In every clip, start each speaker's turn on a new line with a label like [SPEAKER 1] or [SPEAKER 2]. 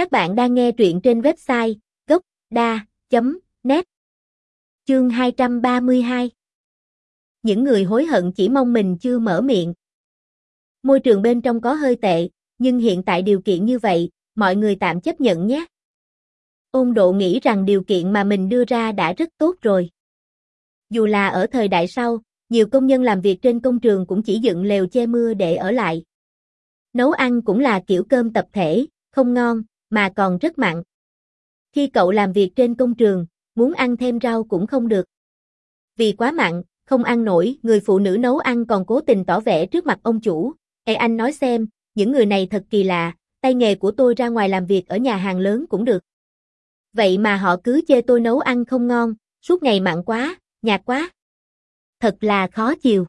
[SPEAKER 1] Các bạn đang nghe truyện trên website gốc.da.net Chương 232 Những người hối hận chỉ mong mình chưa mở miệng. Môi trường bên trong có hơi tệ, nhưng hiện tại điều kiện như vậy, mọi người tạm chấp nhận nhé. Ôn độ nghĩ rằng điều kiện mà mình đưa ra đã rất tốt rồi. Dù là ở thời đại sau, nhiều công nhân làm việc trên công trường cũng chỉ dựng lều che mưa để ở lại. Nấu ăn cũng là kiểu cơm tập thể, không ngon, mà còn rất mặn. Khi cậu làm việc trên công trường, muốn ăn thêm rau cũng không được. Vì quá mặn, không ăn nổi, người phụ nữ nấu ăn còn cố tình tỏ vẻ trước mặt ông chủ. Ê anh nói xem, những người này thật kỳ lạ, tay nghề của tôi ra ngoài làm việc ở nhà hàng lớn cũng được. Vậy mà họ cứ chê tôi nấu ăn không ngon, suốt ngày mặn quá, nhạt quá. Thật là khó chịu.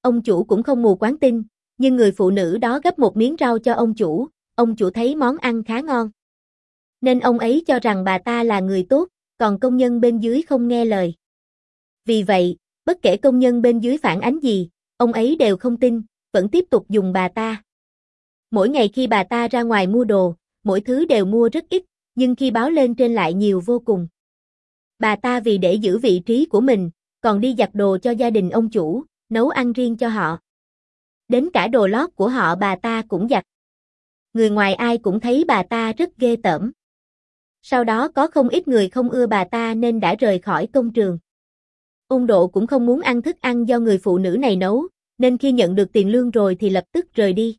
[SPEAKER 1] Ông chủ cũng không mù quán tin, nhưng người phụ nữ đó gấp một miếng rau cho ông chủ, ông chủ thấy món ăn khá ngon. Nên ông ấy cho rằng bà ta là người tốt, còn công nhân bên dưới không nghe lời. Vì vậy, bất kể công nhân bên dưới phản ánh gì, ông ấy đều không tin, vẫn tiếp tục dùng bà ta. Mỗi ngày khi bà ta ra ngoài mua đồ, mỗi thứ đều mua rất ít, nhưng khi báo lên trên lại nhiều vô cùng. Bà ta vì để giữ vị trí của mình, còn đi giặt đồ cho gia đình ông chủ, nấu ăn riêng cho họ. Đến cả đồ lót của họ bà ta cũng giặt. Người ngoài ai cũng thấy bà ta rất ghê tởm. Sau đó có không ít người không ưa bà ta nên đã rời khỏi công trường. Ung độ cũng không muốn ăn thức ăn do người phụ nữ này nấu, nên khi nhận được tiền lương rồi thì lập tức rời đi.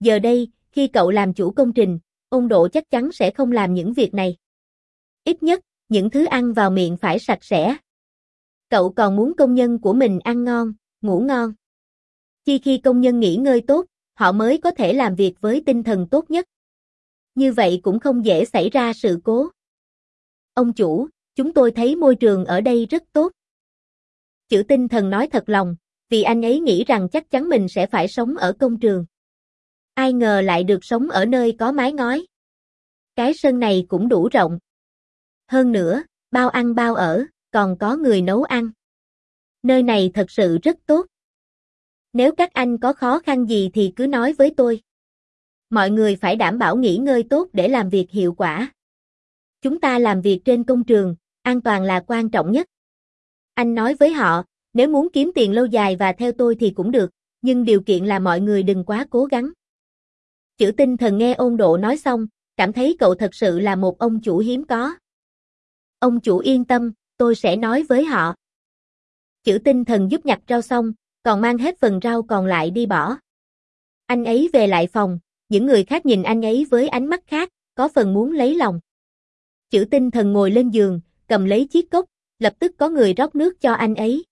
[SPEAKER 1] Giờ đây, khi cậu làm chủ công trình, Ung độ chắc chắn sẽ không làm những việc này. Ít nhất, những thứ ăn vào miệng phải sạch sẽ. Cậu còn muốn công nhân của mình ăn ngon, ngủ ngon. Chỉ khi công nhân nghỉ ngơi tốt, họ mới có thể làm việc với tinh thần tốt nhất. Như vậy cũng không dễ xảy ra sự cố. Ông chủ, chúng tôi thấy môi trường ở đây rất tốt. Chữ tinh thần nói thật lòng, vì anh ấy nghĩ rằng chắc chắn mình sẽ phải sống ở công trường. Ai ngờ lại được sống ở nơi có mái ngói. Cái sân này cũng đủ rộng. Hơn nữa, bao ăn bao ở, còn có người nấu ăn. Nơi này thật sự rất tốt. Nếu các anh có khó khăn gì thì cứ nói với tôi. Mọi người phải đảm bảo nghỉ ngơi tốt để làm việc hiệu quả. Chúng ta làm việc trên công trường, an toàn là quan trọng nhất. Anh nói với họ, nếu muốn kiếm tiền lâu dài và theo tôi thì cũng được, nhưng điều kiện là mọi người đừng quá cố gắng. Chữ tinh thần nghe ôn độ nói xong, cảm thấy cậu thật sự là một ông chủ hiếm có. Ông chủ yên tâm, tôi sẽ nói với họ. Chữ tinh thần giúp nhặt rau xong, còn mang hết phần rau còn lại đi bỏ. Anh ấy về lại phòng, những người khác nhìn anh ấy với ánh mắt khác, có phần muốn lấy lòng. Chữ tinh thần ngồi lên giường, cầm lấy chiếc cốc, lập tức có người rót nước cho anh ấy.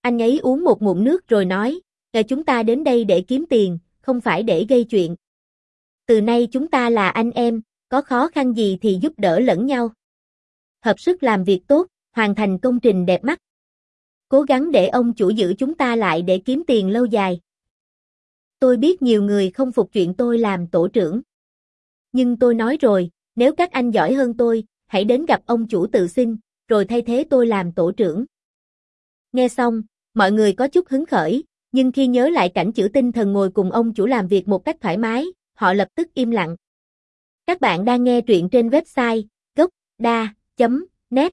[SPEAKER 1] Anh ấy uống một ngụm nước rồi nói, là chúng ta đến đây để kiếm tiền, không phải để gây chuyện. Từ nay chúng ta là anh em, có khó khăn gì thì giúp đỡ lẫn nhau. Hợp sức làm việc tốt, hoàn thành công trình đẹp mắt. Cố gắng để ông chủ giữ chúng ta lại để kiếm tiền lâu dài. Tôi biết nhiều người không phục chuyện tôi làm tổ trưởng. Nhưng tôi nói rồi, nếu các anh giỏi hơn tôi, hãy đến gặp ông chủ tự xin, rồi thay thế tôi làm tổ trưởng. Nghe xong, mọi người có chút hứng khởi, nhưng khi nhớ lại cảnh chữ tinh thần ngồi cùng ông chủ làm việc một cách thoải mái, họ lập tức im lặng. Các bạn đang nghe truyện trên website gocda.net